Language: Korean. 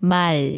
말.